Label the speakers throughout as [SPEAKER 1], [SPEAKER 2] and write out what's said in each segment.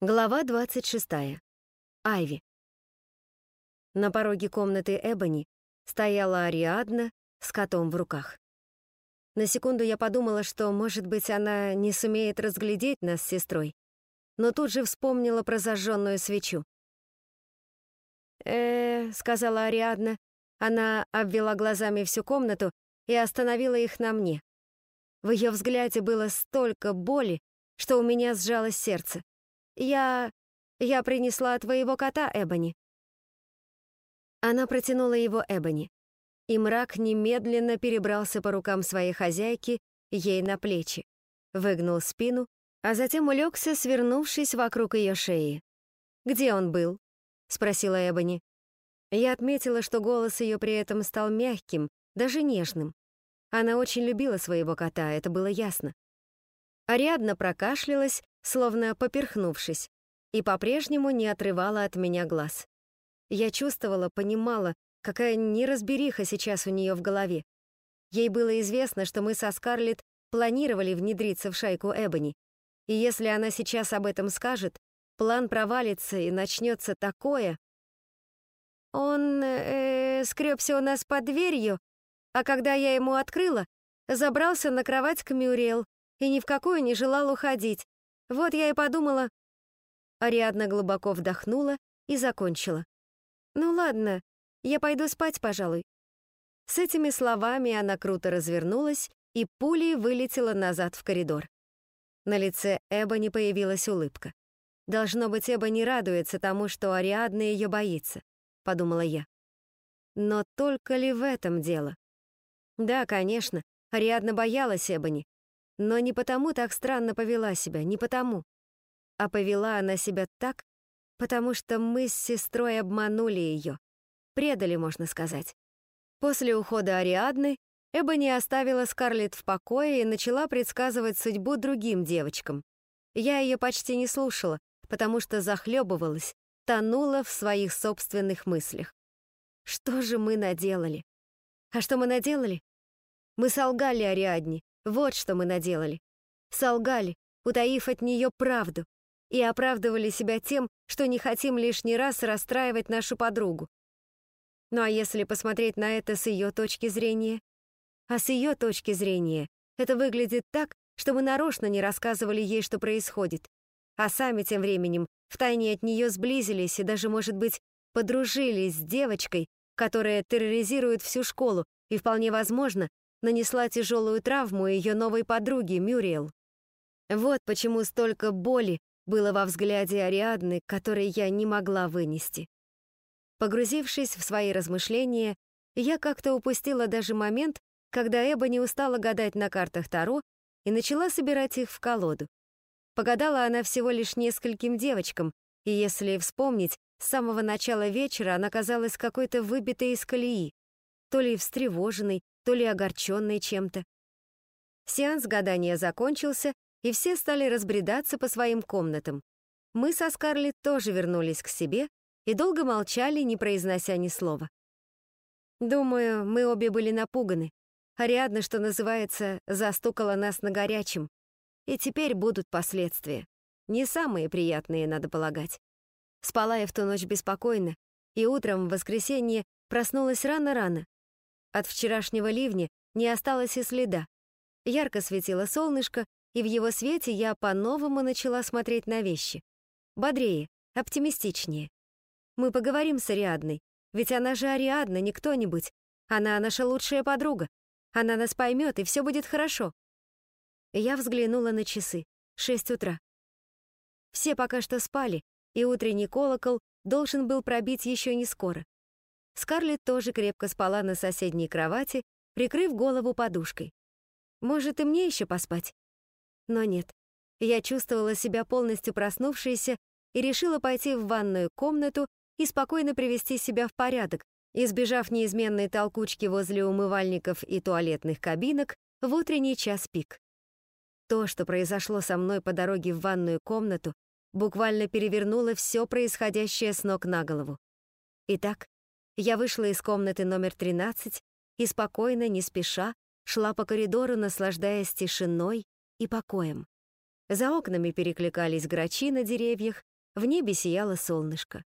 [SPEAKER 1] Глава 26. Айви. На пороге комнаты Эбони стояла Ариадна с котом в руках. На секунду я подумала, что, может быть, она не сумеет разглядеть нас с сестрой, но тут же вспомнила про зажженную свечу. э сказала Ариадна. Она обвела глазами всю комнату и остановила их на мне. В ее взгляде было столько боли, что у меня сжалось сердце. «Я... я принесла твоего кота, Эбони». Она протянула его Эбони, и мрак немедленно перебрался по рукам своей хозяйки ей на плечи, выгнул спину, а затем улегся, свернувшись вокруг ее шеи. «Где он был?» — спросила Эбони. Я отметила, что голос ее при этом стал мягким, даже нежным. Она очень любила своего кота, это было ясно. Ариадна прокашлялась, словно поперхнувшись, и по-прежнему не отрывала от меня глаз. Я чувствовала, понимала, какая неразбериха сейчас у нее в голове. Ей было известно, что мы со Скарлетт планировали внедриться в шайку Эбони, и если она сейчас об этом скажет, план провалится и начнется такое. Он э, скребся у нас под дверью, а когда я ему открыла, забрался на кровать к Мюриэл и ни в какую не желал уходить. Вот я и подумала... Ариадна глубоко вдохнула и закончила. «Ну ладно, я пойду спать, пожалуй». С этими словами она круто развернулась и пулей вылетела назад в коридор. На лице Эбони появилась улыбка. «Должно быть, Эба не радуется тому, что Ариадна ее боится», — подумала я. Но только ли в этом дело? Да, конечно, Ариадна боялась Эбони, но не потому так странно повела себя, не потому. А повела она себя так, потому что мы с сестрой обманули ее. Предали, можно сказать. После ухода Ариадны Эбони оставила Скарлетт в покое и начала предсказывать судьбу другим девочкам. Я ее почти не слушала, потому что захлебывалась, тонула в своих собственных мыслях. Что же мы наделали? А что мы наделали? Мы солгали Ариадне, вот что мы наделали. Солгали, утаив от нее правду, и оправдывали себя тем, что не хотим лишний раз расстраивать нашу подругу. Ну а если посмотреть на это с ее точки зрения? А с ее точки зрения это выглядит так, что мы нарочно не рассказывали ей, что происходит, а сами тем временем втайне от нее сблизились и даже, может быть, подружились с девочкой, которая терроризирует всю школу и, вполне возможно, нанесла тяжелую травму ее новой подруге Мюриэл. Вот почему столько боли было во взгляде Ариадны, который я не могла вынести. Погрузившись в свои размышления, я как-то упустила даже момент, когда Эба не устала гадать на картах Таро и начала собирать их в колоду. Погадала она всего лишь нескольким девочкам, и если вспомнить, с самого начала вечера она казалась какой-то выбитой из колеи, то ли встревоженной, то ли огорченной чем-то. Сеанс гадания закончился, и все стали разбредаться по своим комнатам. Мы со Скарлетт тоже вернулись к себе и долго молчали, не произнося ни слова. Думаю, мы обе были напуганы. Ариадна, что называется, застукала нас на горячем. И теперь будут последствия. Не самые приятные, надо полагать. Спала я в ту ночь беспокойно, и утром в воскресенье проснулась рано-рано, от вчерашнего ливня не осталось и следа. Ярко светило солнышко, и в его свете я по-новому начала смотреть на вещи. Бодрее, оптимистичнее. Мы поговорим с Ариадной, ведь она же Ариадна, не кто-нибудь. Она наша лучшая подруга. Она нас поймет, и все будет хорошо. Я взглянула на часы. Шесть утра. Все пока что спали, и утренний колокол должен был пробить еще не скоро. Скарлетт тоже крепко спала на соседней кровати, прикрыв голову подушкой. Может, и мне еще поспать? Но нет. Я чувствовала себя полностью проснувшейся и решила пойти в ванную комнату и спокойно привести себя в порядок, избежав неизменной толкучки возле умывальников и туалетных кабинок в утренний час пик. То, что произошло со мной по дороге в ванную комнату, буквально перевернуло все происходящее с ног на голову. Итак, я вышла из комнаты номер 13 и спокойно, не спеша, шла по коридору, наслаждаясь тишиной и покоем. За окнами перекликались грачи на деревьях, В небе сияло солнышко.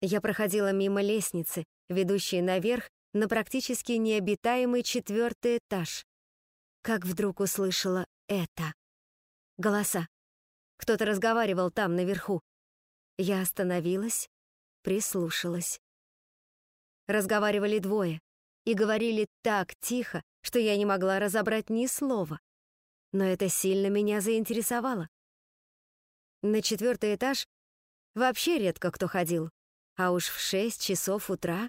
[SPEAKER 1] Я проходила мимо лестницы, ведущей наверх на практически необитаемый четвертый этаж. Как вдруг услышала это. Голоса. Кто-то разговаривал там, наверху. Я остановилась, прислушалась. Разговаривали двое и говорили так тихо, что я не могла разобрать ни слова. Но это сильно меня заинтересовало. На четвертый этаж вообще редко кто ходил, а уж в шесть часов утра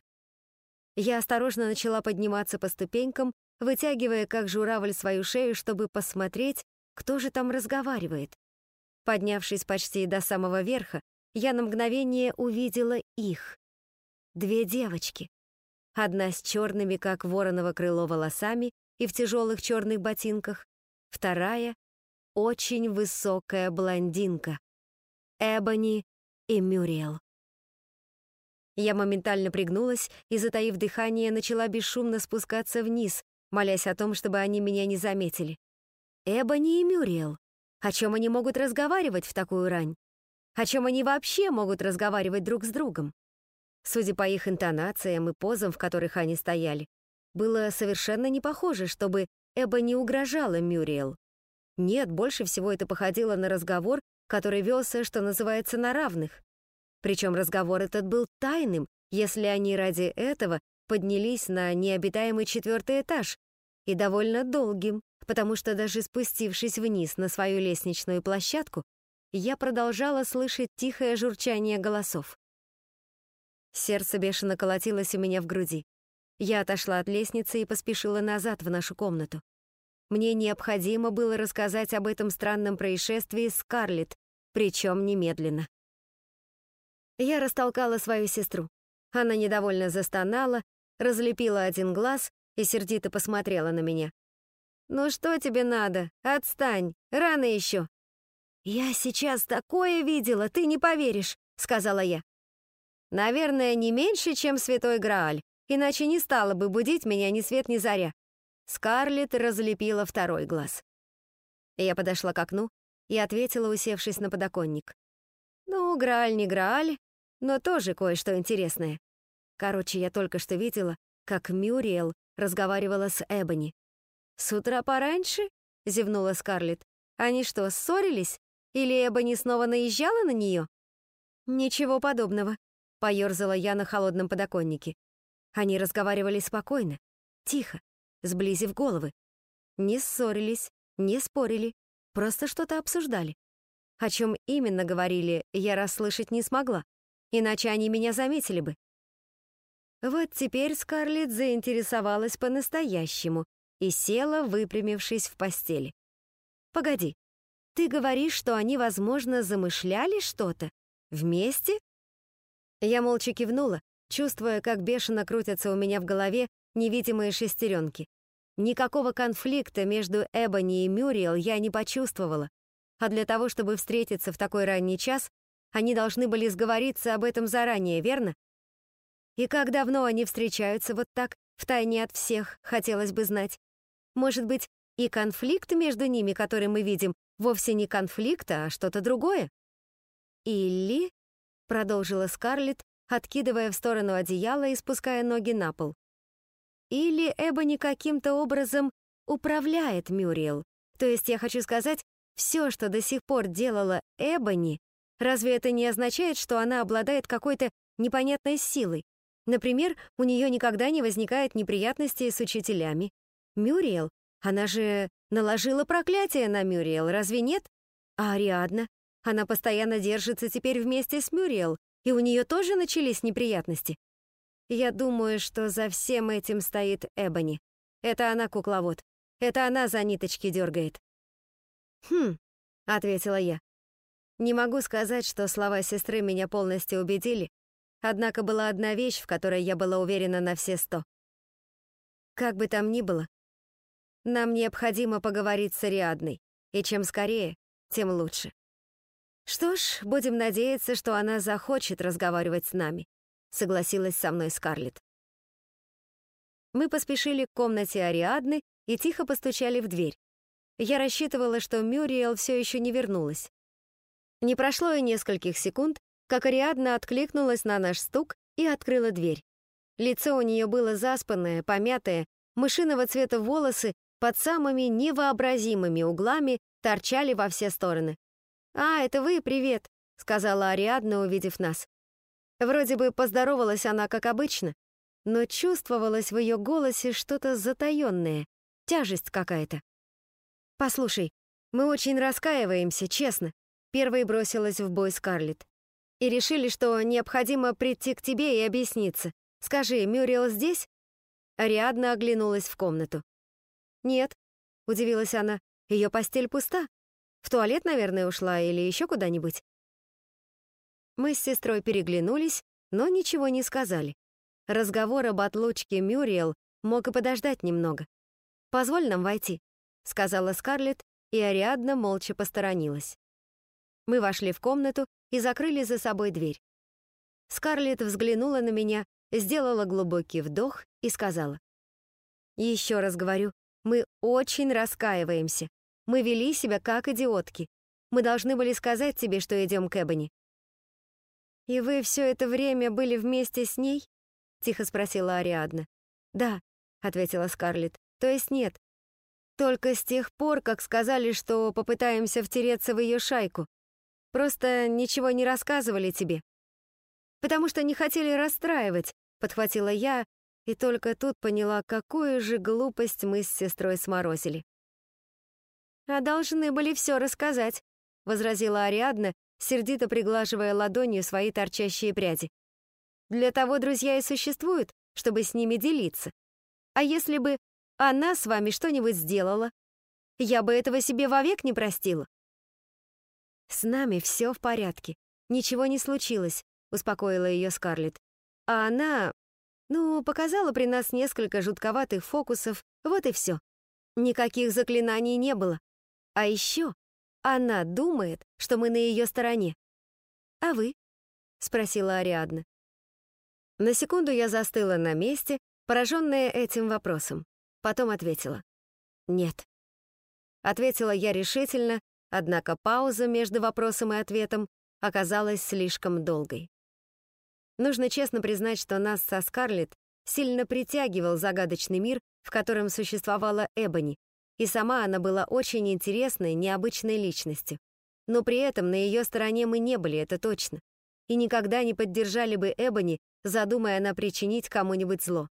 [SPEAKER 1] я осторожно начала подниматься по ступенькам, вытягивая как журавль свою шею, чтобы посмотреть, кто же там разговаривает. Поднявшись почти до самого верха, я на мгновение увидела их. Две девочки. Одна с черными, как вороново крыло, волосами и в тяжелых черных ботинках, вторая — очень высокая блондинка. Эбони и Мюриэл. Я моментально пригнулась и, затаив дыхание, начала бесшумно спускаться вниз, молясь о том, чтобы они меня не заметили. Эбони и Мюриэл. О чем они могут разговаривать в такую рань? О чем они вообще могут разговаривать друг с другом? Судя по их интонациям и позам, в которых они стояли, было совершенно не похоже, чтобы Эба не угрожала Мюриэл. Нет, больше всего это походило на разговор, который велся, что называется, на равных. Причем разговор этот был тайным, если они ради этого поднялись на необитаемый четвертый этаж, и довольно долгим, потому что даже спустившись вниз на свою лестничную площадку, я продолжала слышать тихое журчание голосов. Сердце бешено колотилось у меня в груди. Я отошла от лестницы и поспешила назад в нашу комнату. Мне необходимо было рассказать об этом странном происшествии Скарлетт, причем немедленно. Я растолкала свою сестру. Она недовольно застонала, разлепила один глаз и сердито посмотрела на меня. «Ну что тебе надо? Отстань, рано еще!» «Я сейчас такое видела, ты не поверишь», — сказала я. Наверное, не меньше, чем святой Грааль, иначе не стала бы будить меня ни свет ни заря. Скарлетт разлепила второй глаз. Я подошла к окну и ответила, усевшись на подоконник. Ну, Грааль не Грааль, но тоже кое-что интересное. Короче, я только что видела, как Мюриэл разговаривала с Эбони. «С утра пораньше?» — зевнула Скарлетт. «Они что, ссорились? Или Эбони снова наезжала на нее?» «Ничего подобного», Поёрзала я на холодном подоконнике. Они разговаривали спокойно, тихо, сблизив головы. Не ссорились, не спорили, просто что-то обсуждали. О чем именно говорили, я расслышать не смогла, иначе они меня заметили бы. Вот теперь Скарлетт заинтересовалась по-настоящему и села, выпрямившись в постели. «Погоди, ты говоришь, что они, возможно, замышляли что-то? Вместе?» Я молча кивнула, чувствуя, как бешено крутятся у меня в голове невидимые шестеренки. Никакого конфликта между Эбони и Мюриел я не почувствовала, а для того, чтобы встретиться в такой ранний час, они должны были сговориться об этом заранее, верно? И как давно они встречаются вот так, втайне от всех, хотелось бы знать. Может быть, и конфликт между ними, который мы видим, вовсе не конфликт, а что-то другое? Или продолжила Скарлетт, откидывая в сторону одеяло и спуская ноги на пол. Или Эбони каким-то образом управляет Мюриел. То есть я хочу сказать, все, что до сих пор делала Эбони, разве это не означает, что она обладает какой-то непонятной силой? Например, у нее никогда не возникает неприятностей с учителями. Мюриел, она же наложила проклятие на Мюриел, разве нет? А Ариадна? Она постоянно держится теперь вместе с Мюриел, и у нее тоже начались неприятности. Я думаю, что за всем этим стоит Эбони. Это она кукловод. Это она за ниточки дергает. «Хм», — ответила я. Не могу сказать, что слова сестры меня полностью убедили, однако была одна вещь, в которой я была уверена на все сто. Как бы там ни было, нам необходимо поговорить с Ариадной, и чем скорее, тем лучше. «Что ж, будем надеяться, что она захочет разговаривать с нами», согласилась со мной Скарлетт. Мы поспешили к комнате Ариадны и тихо постучали в дверь. Я рассчитывала, что Мюриэл все еще не вернулась. Не прошло и нескольких секунд, как Ариадна откликнулась на наш стук и открыла дверь. Лицо у нее было заспанное, помятое, мышиного цвета волосы под самыми невообразимыми углами торчали во все стороны. «А, это вы, привет», — сказала Ариадна, увидев нас. Вроде бы поздоровалась она, как обычно, но чувствовалось в ее голосе что-то затаённое, тяжесть какая-то. «Послушай, мы очень раскаиваемся, честно», — первой бросилась в бой Скарлетт. «И решили, что необходимо прийти к тебе и объясниться. Скажи, Мюрриел здесь?» Ариадна оглянулась в комнату. «Нет», — удивилась она, — «ее постель пуста. В туалет, наверное, ушла или еще куда-нибудь». Мы с сестрой переглянулись, но ничего не сказали. Разговор об отлучке Мюриел мог и подождать немного. «Позволь нам войти», — сказала Скарлетт, и Ариадна молча посторонилась. Мы вошли в комнату и закрыли за собой дверь. Скарлетт взглянула на меня, сделала глубокий вдох и сказала. «Еще раз говорю, мы очень раскаиваемся. Мы вели себя как идиотки. Мы должны были сказать тебе, что идем к Эбони». «И вы все это время были вместе с ней?» — тихо спросила Ариадна. «Да», — ответила Скарлетт. «То есть нет. Только с тех пор, как сказали, что попытаемся втереться в ее шайку. Просто ничего не рассказывали тебе. Потому что не хотели расстраивать, подхватила я, и только тут поняла, какую же глупость мы с сестрой сморозили. «А должны были все рассказать», — возразила Ариадна, сердито приглаживая ладонью свои торчащие пряди. «Для того друзья и существуют, чтобы с ними делиться. А если бы она с вами что-нибудь сделала, я бы этого себе вовек не простила». «С нами все в порядке, ничего не случилось», — успокоила ее Скарлетт. А она, ну, показала при нас несколько жутковатых фокусов, вот и все. Никаких заклинаний не было. А еще она думает, что мы на ее стороне. «А вы?» — спросила Ариадна. На секунду я застыла на месте, пораженная этим вопросом. Потом ответила. «Нет». Ответила я решительно, однако пауза между вопросом и ответом оказалась слишком долгой. Нужно честно признать, что нас со Скарлетт сильно притягивал загадочный мир, в котором существовала Эбони, и сама она была очень интересной, необычной личностью. Но при этом на ее стороне мы не были, это точно. И никогда не поддержали бы Эбони, задумая она причинить кому-нибудь зло.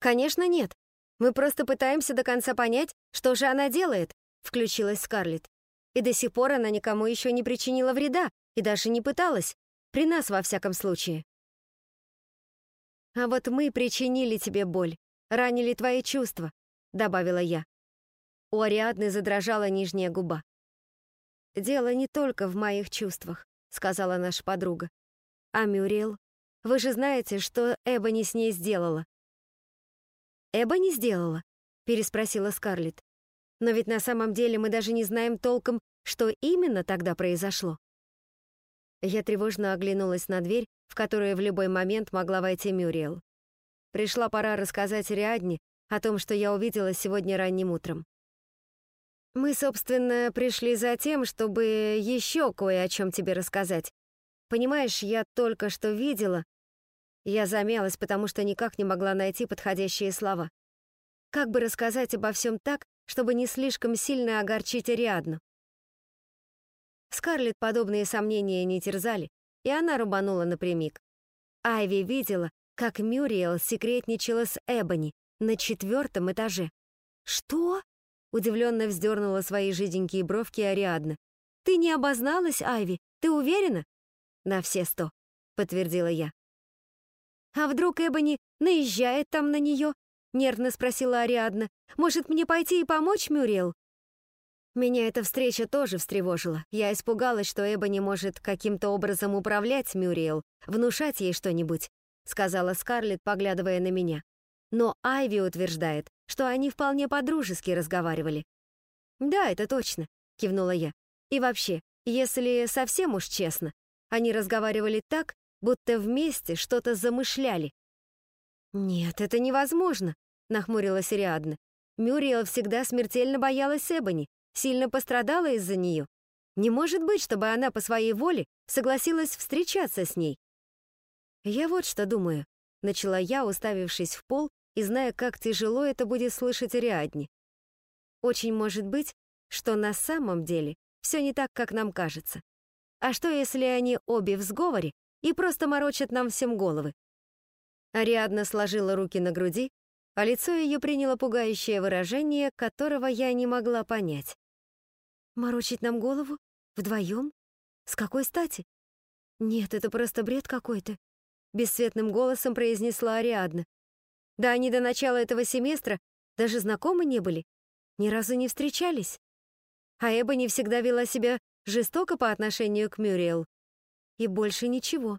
[SPEAKER 1] «Конечно, нет. Мы просто пытаемся до конца понять, что же она делает», — включилась Скарлетт. «И до сих пор она никому еще не причинила вреда и даже не пыталась. При нас, во всяком случае». «А вот мы причинили тебе боль, ранили твои чувства», — добавила я. У Ариадны задрожала нижняя губа. «Дело не только в моих чувствах», — сказала наша подруга. «А Мюрриел? Вы же знаете, что Эбони с ней сделала». «Эбони сделала?» — переспросила Скарлетт. «Но ведь на самом деле мы даже не знаем толком, что именно тогда произошло». Я тревожно оглянулась на дверь, в которую в любой момент могла войти Мюриел. Пришла пора рассказать Риадне о том, что я увидела сегодня ранним утром. Мы, собственно, пришли за тем, чтобы еще кое о чем тебе рассказать. Понимаешь, я только что видела... Я замялась, потому что никак не могла найти подходящие слова. Как бы рассказать обо всем так, чтобы не слишком сильно огорчить Ариадну? Скарлетт подобные сомнения не терзали, и она рубанула напрямик. Айви видела, как Мюриел секретничала с Эбони на четвертом этаже. «Что?» — удивленно вздернула свои жиденькие бровки Ариадна. «Ты не обозналась, Айви? Ты уверена?» «На все сто», — подтвердила я. «А вдруг Эбони наезжает там на нее?» — нервно спросила Ариадна. «Может, мне пойти и помочь Мюриел?» Меня эта встреча тоже встревожила. Я испугалась, что Эба не может каким-то образом управлять Мюриел, внушать ей что-нибудь, сказала Скарлетт, поглядывая на меня. Но Айви утверждает, что они вполне по-дружески разговаривали. «Да, это точно», — кивнула я. «И вообще, если совсем уж честно, они разговаривали так, будто вместе что-то замышляли». «Нет, это невозможно», — нахмурилась Ариадна. Мюриел всегда смертельно боялась Эбони, Сильно пострадала из-за нее? Не может быть, чтобы она по своей воле согласилась встречаться с ней. «Я вот что думаю», — начала я, уставившись в пол и зная, как тяжело это будет слышать Ариадне. «Очень может быть, что на самом деле все не так, как нам кажется. А что, если они обе в сговоре и просто морочат нам всем головы?» Ариадна сложила руки на груди, а лицо ее приняло пугающее выражение, которого я не могла понять. «Морочить нам голову? Вдвоем? С какой стати?» «Нет, это просто бред какой-то», — бесцветным голосом произнесла Ариадна. «Да они до начала этого семестра даже знакомы не были, ни разу не встречались. А Эба не всегда вела себя жестоко по отношению к Мюриэл. И больше ничего.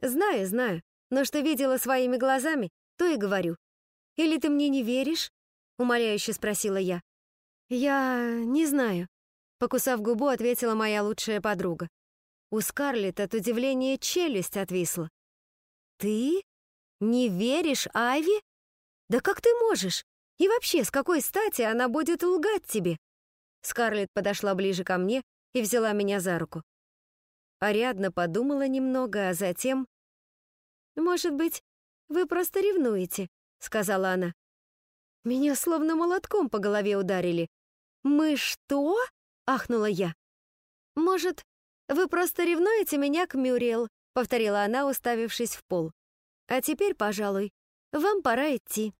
[SPEAKER 1] Знаю, знаю, но что видела своими глазами, то и говорю. Или ты мне не веришь?» — умоляюще спросила я. «Я не знаю», — покусав губу, ответила моя лучшая подруга. У Скарлетт от удивления челюсть отвисла. «Ты не веришь Айви? Да как ты можешь? И вообще, с какой стати она будет лгать тебе?» Скарлетт подошла ближе ко мне и взяла меня за руку. Ариадна подумала немного, а затем... «Может быть, вы просто ревнуете?» — сказала она. Меня словно молотком по голове ударили. «Мы что?» — ахнула я. «Может, вы просто ревнуете меня к Мюриэл?» — повторила она, уставившись в пол. «А теперь, пожалуй, вам пора идти».